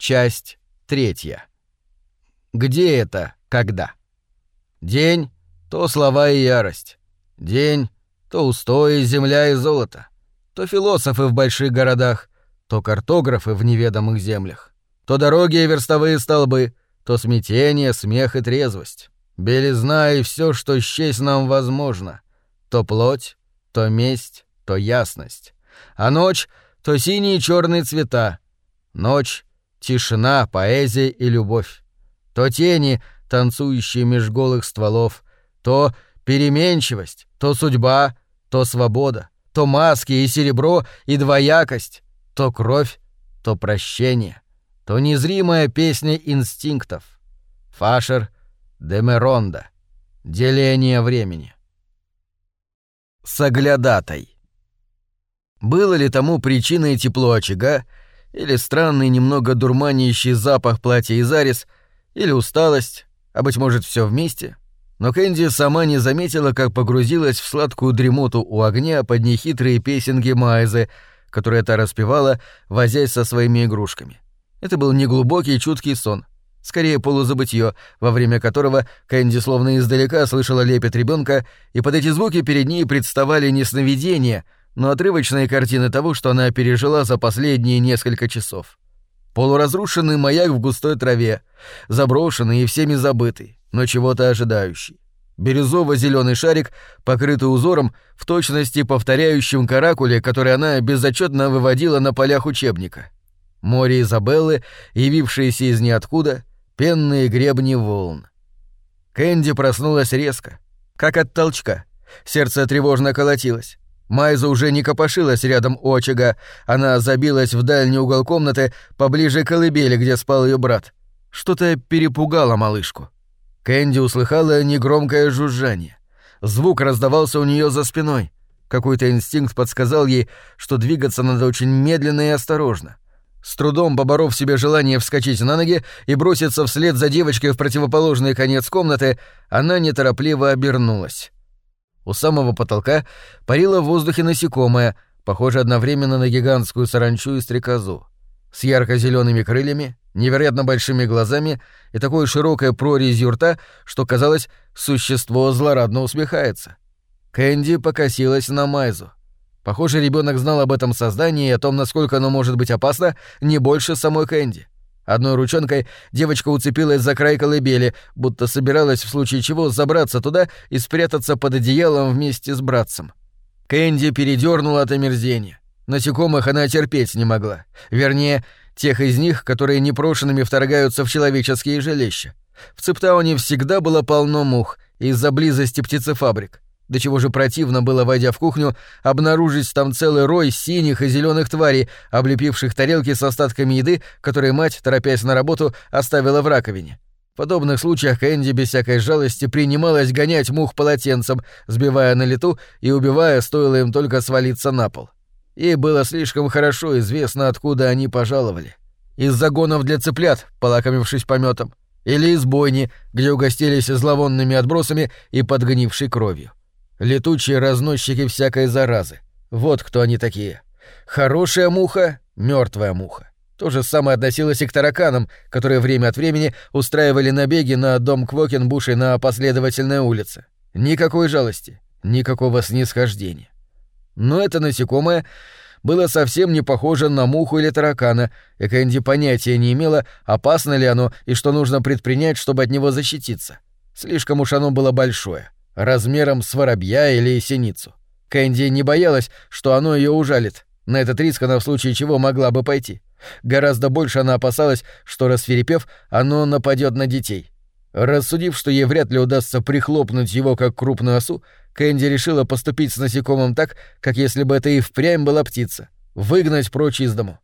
Часть третья. Где это, когда? День — то слова и ярость. День — то устои, земля и золото. То философы в больших городах, то картографы в неведомых землях. То дороги и верстовые столбы, то смятение, смех и трезвость. Белизна и все, что счесть нам возможно. То плоть, то месть, то ясность. А ночь — то синие и черные цвета. Ночь тишина, поэзия и любовь. То тени, танцующие меж голых стволов, то переменчивость, то судьба, то свобода, то маски и серебро и двоякость, то кровь, то прощение, то незримая песня инстинктов. Фашер Демеронда. Деление времени. Соглядатай. Было ли тому причиной тепло очага, или странный немного дурманящий запах платья из арис, или усталость, а быть может все вместе. Но Кэнди сама не заметила, как погрузилась в сладкую дремоту у огня под нехитрые песенки Майзы, которые та распевала, возясь со своими игрушками. Это был неглубокий чуткий сон, скорее полузабытье, во время которого Кэнди словно издалека слышала лепет ребенка, и под эти звуки перед ней представали не сновидения — но отрывочные картины того, что она пережила за последние несколько часов. Полуразрушенный маяк в густой траве, заброшенный и всеми забытый, но чего-то ожидающий. Бирюзово-зеленый шарик, покрытый узором, в точности повторяющим каракуле, который она безотчетно выводила на полях учебника. Море Изабеллы, явившиеся из ниоткуда, пенные гребни волн. Кэнди проснулась резко, как от толчка. Сердце тревожно колотилось. Майза уже не копошилась рядом очага, она забилась в дальний угол комнаты, поближе к колыбели, где спал ее брат. Что-то перепугало малышку. Кэнди услыхала негромкое жужжание. Звук раздавался у нее за спиной. Какой-то инстинкт подсказал ей, что двигаться надо очень медленно и осторожно. С трудом поборов себе желание вскочить на ноги и броситься вслед за девочкой в противоположный конец комнаты, она неторопливо обернулась. У самого потолка парило в воздухе насекомое, похожее одновременно на гигантскую саранчу и стрекозу. С ярко-зелеными крыльями, невероятно большими глазами и такой широкой прорезью рта, что, казалось, существо злорадно усмехается. Кэнди покосилась на Майзу. Похоже, ребенок знал об этом создании и о том, насколько оно может быть опасно, не больше самой Кэнди. Одной ручонкой девочка уцепилась за край колыбели, будто собиралась в случае чего забраться туда и спрятаться под одеялом вместе с братцем. Кэнди передернула от омерзения. Насекомых она терпеть не могла. Вернее, тех из них, которые непрошенными вторгаются в человеческие жилища. В Цептауне всегда было полно мух из-за близости птицефабрик. До чего же противно было, войдя в кухню, обнаружить там целый рой синих и зеленых тварей, облепивших тарелки с остатками еды, которые мать, торопясь на работу, оставила в раковине. В подобных случаях Кэнди без всякой жалости принималась гонять мух полотенцем, сбивая на лету и убивая, стоило им только свалиться на пол. Ей было слишком хорошо известно, откуда они пожаловали. Из загонов для цыплят, полакомившись пометом, или из бойни, где угостились зловонными отбросами и подгнившей кровью. Летучие разносчики всякой заразы. Вот кто они такие. Хорошая муха, мертвая муха. То же самое относилось и к тараканам, которые время от времени устраивали набеги на дом Квокенбушей на последовательной улице. Никакой жалости, никакого снисхождения. Но это насекомое было совсем не похоже на муху или таракана, и Кэнди понятия не имела, опасно ли оно и что нужно предпринять, чтобы от него защититься. Слишком уж оно было большое — размером с воробья или синицу. Кэнди не боялась, что оно ее ужалит. На этот риск она в случае чего могла бы пойти. Гораздо больше она опасалась, что, рассверепев, оно нападет на детей. Рассудив, что ей вряд ли удастся прихлопнуть его как крупную осу, Кэнди решила поступить с насекомым так, как если бы это и впрямь была птица. Выгнать прочь из дому.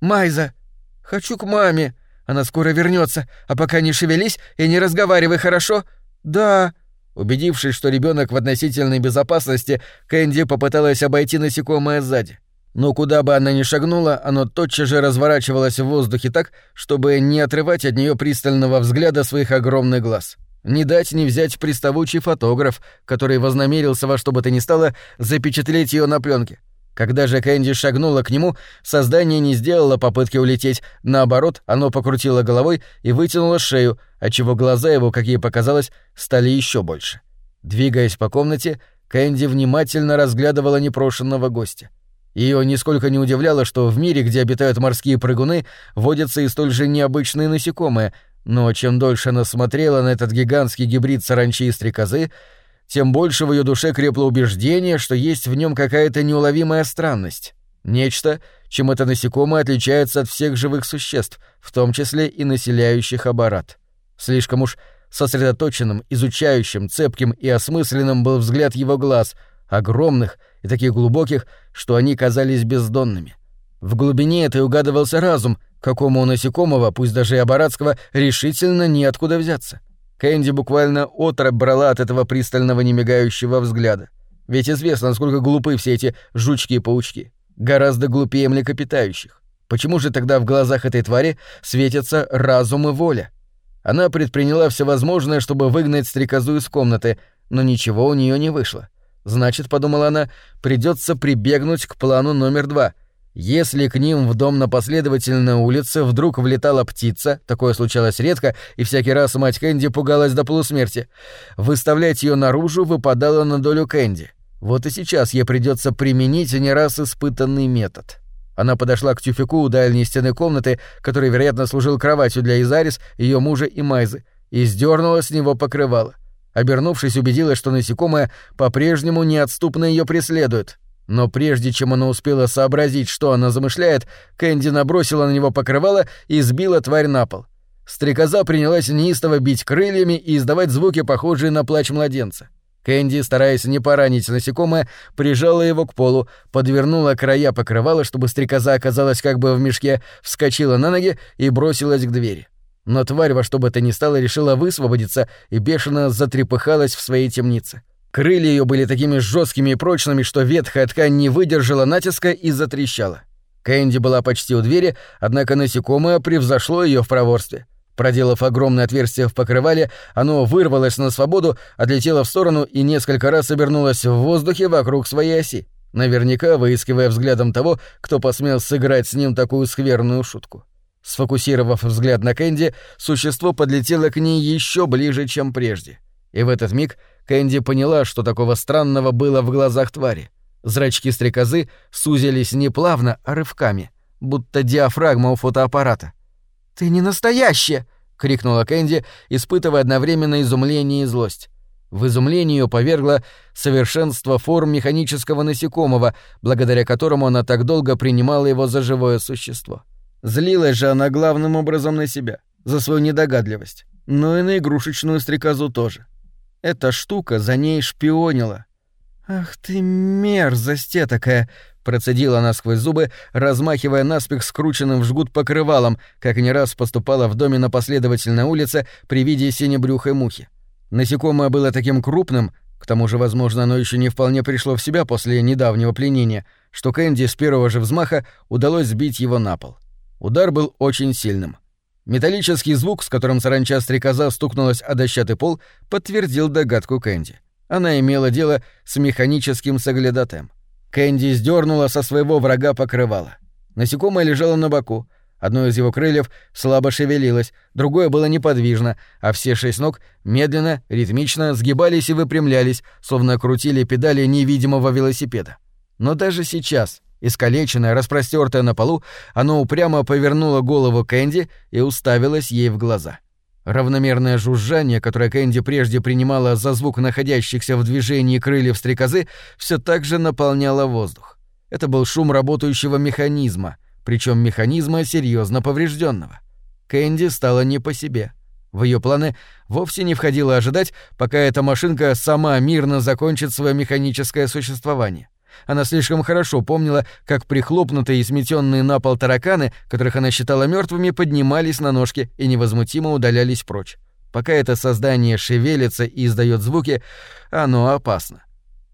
«Майза! Хочу к маме! Она скоро вернется, а пока не шевелись и не разговаривай, хорошо?» «Да!» Убедившись, что ребенок в относительной безопасности, Кэнди попыталась обойти насекомое сзади. Но куда бы она ни шагнула, оно тотчас же разворачивалось в воздухе так, чтобы не отрывать от нее пристального взгляда своих огромных глаз. Не дать не взять приставучий фотограф, который вознамерился во что бы то ни стало запечатлеть ее на пленке. Когда же Кэнди шагнула к нему, создание не сделало попытки улететь, наоборот, оно покрутило головой и вытянуло шею, отчего глаза его, как ей показалось, стали еще больше. Двигаясь по комнате, Кэнди внимательно разглядывала непрошенного гостя. Ее нисколько не удивляло, что в мире, где обитают морские прыгуны, водятся и столь же необычные насекомые, но чем дольше она смотрела на этот гигантский гибрид саранчи и стрекозы, тем больше в ее душе крепло убеждение, что есть в нем какая-то неуловимая странность. Нечто, чем это насекомое отличается от всех живых существ, в том числе и населяющих Абарат. Слишком уж сосредоточенным, изучающим, цепким и осмысленным был взгляд его глаз, огромных и таких глубоких, что они казались бездонными. В глубине этой угадывался разум, какому у насекомого, пусть даже и абаратского, решительно неоткуда взяться. Кэнди буквально отраб брала от этого пристального немигающего взгляда. Ведь известно, насколько глупы все эти жучки и паучки. Гораздо глупее млекопитающих. Почему же тогда в глазах этой твари светятся разум и воля? Она предприняла все возможное, чтобы выгнать стрекозу из комнаты, но ничего у нее не вышло. Значит, подумала она, придется прибегнуть к плану номер два — если к ним в дом на последовательной улице вдруг влетала птица, такое случалось редко, и всякий раз мать Кэнди пугалась до полусмерти, выставлять ее наружу выпадало на долю Кэнди. Вот и сейчас ей придется применить не раз испытанный метод. Она подошла к тюфику у дальней стены комнаты, который, вероятно, служил кроватью для Изарис, ее мужа и Майзы, и сдернула с него покрывало. Обернувшись, убедилась, что насекомое по-прежнему неотступно ее преследует. Но прежде чем она успела сообразить, что она замышляет, Кэнди набросила на него покрывало и сбила тварь на пол. Стрекоза принялась неистово бить крыльями и издавать звуки, похожие на плач младенца. Кэнди, стараясь не поранить насекомое, прижала его к полу, подвернула края покрывала, чтобы стрекоза оказалась как бы в мешке, вскочила на ноги и бросилась к двери. Но тварь во что бы то ни стало решила высвободиться и бешено затрепыхалась в своей темнице. Крылья ее были такими жесткими и прочными, что ветхая ткань не выдержала натиска и затрещала. Кэнди была почти у двери, однако насекомое превзошло ее в проворстве. Проделав огромное отверстие в покрывале, оно вырвалось на свободу, отлетело в сторону и несколько раз обернулось в воздухе вокруг своей оси, наверняка выискивая взглядом того, кто посмел сыграть с ним такую скверную шутку. Сфокусировав взгляд на Кэнди, существо подлетело к ней еще ближе, чем прежде. И в этот миг Кэнди поняла, что такого странного было в глазах твари. Зрачки стрекозы сузились не плавно, а рывками, будто диафрагма у фотоаппарата. «Ты не настоящая!» — крикнула Кэнди, испытывая одновременно изумление и злость. В изумление ее повергло совершенство форм механического насекомого, благодаря которому она так долго принимала его за живое существо. Злилась же она главным образом на себя, за свою недогадливость, но и на игрушечную стрекозу тоже. Эта штука за ней шпионила. «Ах ты мерзость такая!» — процедила она сквозь зубы, размахивая наспех скрученным в жгут покрывалом, как не раз поступала в доме на последовательной улице при виде синебрюхой мухи. Насекомое было таким крупным, к тому же, возможно, оно еще не вполне пришло в себя после недавнего пленения, что Кэнди с первого же взмаха удалось сбить его на пол. Удар был очень сильным — Металлический звук, с которым саранча-стрекоза стукнулась о дощатый пол, подтвердил догадку Кэнди. Она имела дело с механическим соглядатаем. Кэнди сдернула со своего врага покрывало. Насекомое лежало на боку. Одно из его крыльев слабо шевелилось, другое было неподвижно, а все шесть ног медленно, ритмично сгибались и выпрямлялись, словно крутили педали невидимого велосипеда. Но даже сейчас, Искалеченное, распростертое на полу, оно упрямо повернуло голову Кэнди и уставилось ей в глаза. Равномерное жужжание, которое Кэнди прежде принимала за звук находящихся в движении крыльев стрекозы, все так же наполняло воздух. Это был шум работающего механизма, причем механизма серьезно поврежденного. Кэнди стало не по себе. В ее планы вовсе не входило ожидать, пока эта машинка сама мирно закончит свое механическое существование. Она слишком хорошо помнила, как прихлопнутые и сметенные на пол тараканы, которых она считала мертвыми, поднимались на ножки и невозмутимо удалялись прочь. Пока это создание шевелится и издает звуки, оно опасно.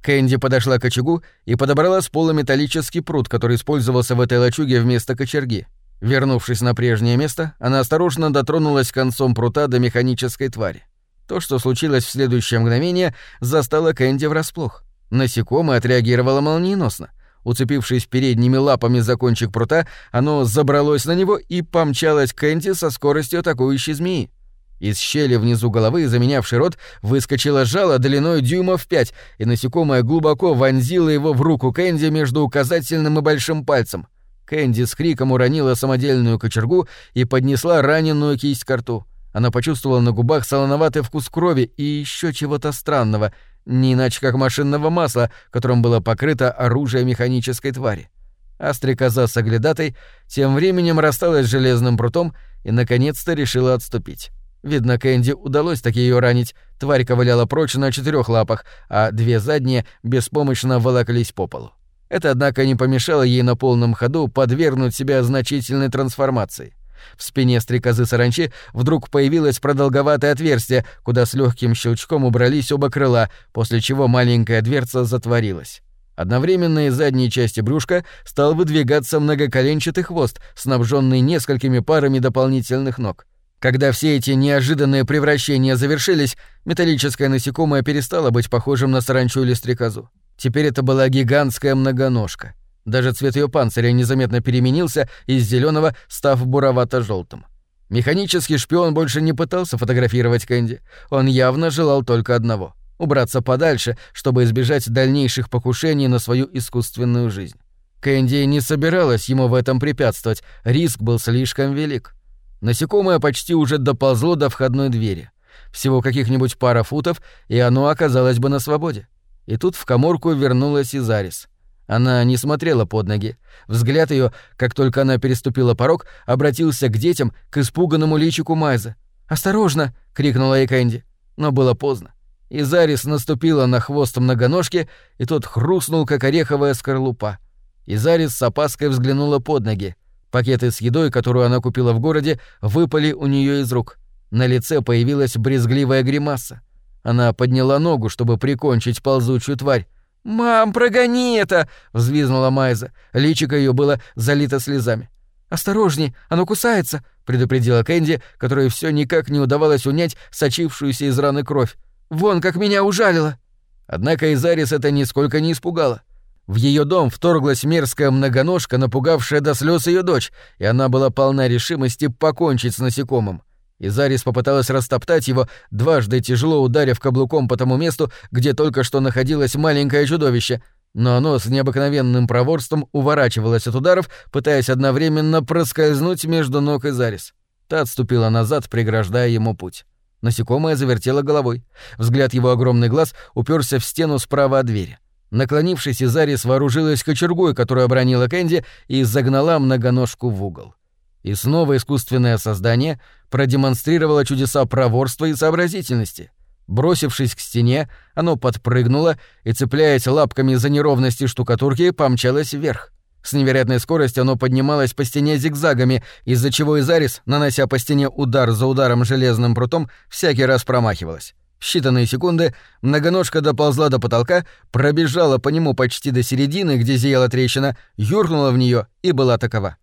Кэнди подошла к очагу и подобрала с пола металлический пруд, который использовался в этой лачуге вместо кочерги. Вернувшись на прежнее место, она осторожно дотронулась концом прута до механической твари. То, что случилось в следующее мгновение, застало Кэнди врасплох. Насекомое отреагировало молниеносно. Уцепившись передними лапами за кончик прута, оно забралось на него и помчалось к Кэнди со скоростью атакующей змеи. Из щели внизу головы, заменявшей рот, выскочило жало длиной дюймов пять, и насекомое глубоко вонзило его в руку Кэнди между указательным и большим пальцем. Кэнди с криком уронила самодельную кочергу и поднесла раненую кисть к рту. Она почувствовала на губах солоноватый вкус крови и еще чего-то странного, не иначе как машинного масла, которым было покрыто оружие механической твари. А стрекоза с оглядатой тем временем рассталась с железным прутом и наконец-то решила отступить. Видно, Кэнди удалось таки ее ранить. Тварь ковыляла прочь на четырех лапах, а две задние беспомощно волокались по полу. Это, однако, не помешало ей на полном ходу подвергнуть себя значительной трансформации. В спине стрекозы саранчи вдруг появилось продолговатое отверстие, куда с легким щелчком убрались оба крыла, после чего маленькая дверца затворилась. Одновременно из задней части брюшка стал выдвигаться многоколенчатый хвост, снабженный несколькими парами дополнительных ног. Когда все эти неожиданные превращения завершились, металлическое насекомое перестало быть похожим на саранчу или стрекозу. Теперь это была гигантская многоножка. Даже цвет ее панциря незаметно переменился из зеленого, став буровато-желтым. Механический шпион больше не пытался фотографировать Кэнди. Он явно желал только одного — убраться подальше, чтобы избежать дальнейших покушений на свою искусственную жизнь. Кэнди не собиралась ему в этом препятствовать, риск был слишком велик. Насекомое почти уже доползло до входной двери. Всего каких-нибудь пара футов, и оно оказалось бы на свободе. И тут в коморку вернулась Изарис. Она не смотрела под ноги. Взгляд ее, как только она переступила порог, обратился к детям, к испуганному личику Майза. «Осторожно!» — крикнула ей Кэнди. Но было поздно. Изарис наступила на хвост многоножки, и тот хрустнул, как ореховая скорлупа. Изарис с опаской взглянула под ноги. Пакеты с едой, которую она купила в городе, выпали у нее из рук. На лице появилась брезгливая гримаса. Она подняла ногу, чтобы прикончить ползучую тварь. «Мам, прогони это!» — взвизгнула Майза. Личико ее было залито слезами. «Осторожней, оно кусается!» — предупредила Кэнди, которой все никак не удавалось унять сочившуюся из раны кровь. «Вон, как меня ужалило!» Однако Изарис это нисколько не испугало. В ее дом вторглась мерзкая многоножка, напугавшая до слез ее дочь, и она была полна решимости покончить с насекомым. Изарис попыталась растоптать его, дважды тяжело ударив каблуком по тому месту, где только что находилось маленькое чудовище, но оно с необыкновенным проворством уворачивалось от ударов, пытаясь одновременно проскользнуть между ног Изарис. Та отступила назад, преграждая ему путь. Насекомое завертело головой. Взгляд его огромный глаз уперся в стену справа от двери. Наклонившись, Изарис вооружилась кочергой, которую обронила Кэнди, и загнала многоножку в угол. И снова искусственное создание продемонстрировало чудеса проворства и сообразительности. Бросившись к стене, оно подпрыгнуло и, цепляясь лапками за неровности штукатурки, помчалось вверх. С невероятной скоростью оно поднималось по стене зигзагами, из-за чего Изарис, нанося по стене удар за ударом железным прутом, всякий раз промахивалась считанные секунды многоножка доползла до потолка, пробежала по нему почти до середины, где зияла трещина, юркнула в нее и была такова.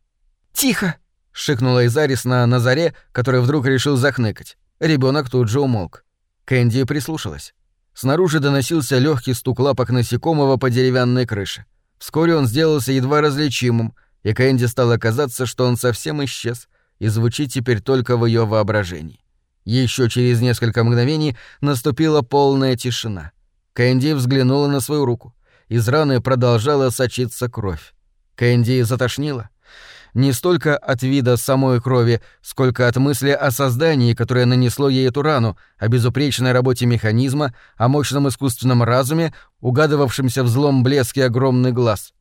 «Тихо!» — шикнула Изарис на Назаре, который вдруг решил захныкать. Ребенок тут же умолк. Кэнди прислушалась. Снаружи доносился легкий стук лапок насекомого по деревянной крыше. Вскоре он сделался едва различимым, и Кэнди стало казаться, что он совсем исчез и звучит теперь только в ее воображении. Еще через несколько мгновений наступила полная тишина. Кэнди взглянула на свою руку. Из раны продолжала сочиться кровь. Кэнди затошнила. Не столько от вида самой крови, сколько от мысли о создании, которое нанесло ей эту рану, о безупречной работе механизма, о мощном искусственном разуме, угадывавшемся в злом блеске огромный глаз.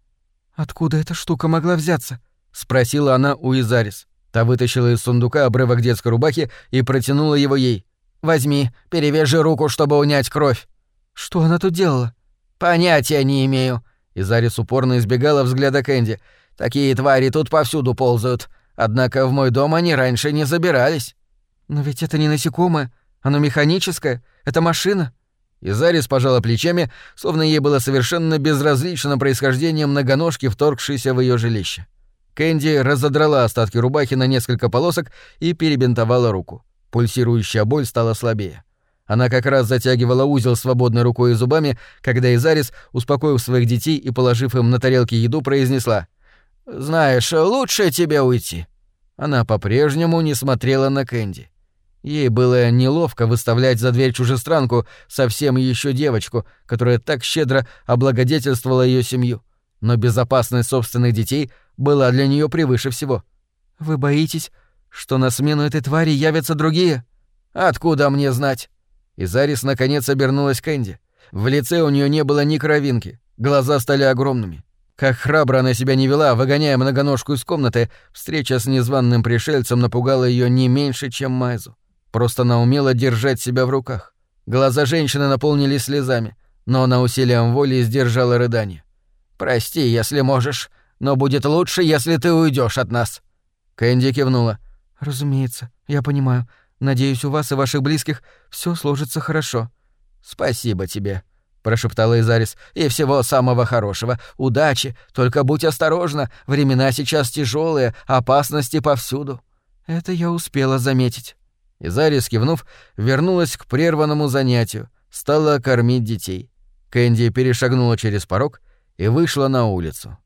«Откуда эта штука могла взяться?» — спросила она у Изарис. Та вытащила из сундука обрывок детской рубахи и протянула его ей. «Возьми, перевяжи руку, чтобы унять кровь». «Что она тут делала?» «Понятия не имею». Изарис упорно избегала взгляда Кэнди. «Такие твари тут повсюду ползают. Однако в мой дом они раньше не забирались». «Но ведь это не насекомое. Оно механическое. Это машина». Изарис пожала плечами, словно ей было совершенно безразлично происхождение многоножки, вторгшейся в ее жилище. Кэнди разодрала остатки рубахи на несколько полосок и перебинтовала руку. Пульсирующая боль стала слабее. Она как раз затягивала узел свободной рукой и зубами, когда Изарис, успокоив своих детей и положив им на тарелки еду, произнесла «Знаешь, лучше тебе уйти». Она по-прежнему не смотрела на Кэнди. Ей было неловко выставлять за дверь чужестранку, совсем еще девочку, которая так щедро облагодетельствовала ее семью. Но безопасность собственных детей была для нее превыше всего. «Вы боитесь, что на смену этой твари явятся другие?» «Откуда мне знать?» Изарис наконец обернулась к Энди. В лице у нее не было ни кровинки, глаза стали огромными. Как храбро она себя не вела, выгоняя многоножку из комнаты, встреча с незваным пришельцем напугала ее не меньше, чем Майзу. Просто она умела держать себя в руках. Глаза женщины наполнились слезами, но она усилием воли сдержала рыдание. «Прости, если можешь, но будет лучше, если ты уйдешь от нас». Кэнди кивнула. «Разумеется, я понимаю. Надеюсь, у вас и ваших близких все сложится хорошо». «Спасибо тебе», — прошептала Изарис. «И всего самого хорошего. Удачи. Только будь осторожна. Времена сейчас тяжелые, опасности повсюду». «Это я успела заметить». Изарис, кивнув, вернулась к прерванному занятию, стала кормить детей. Кэнди перешагнула через порог и вышла на улицу.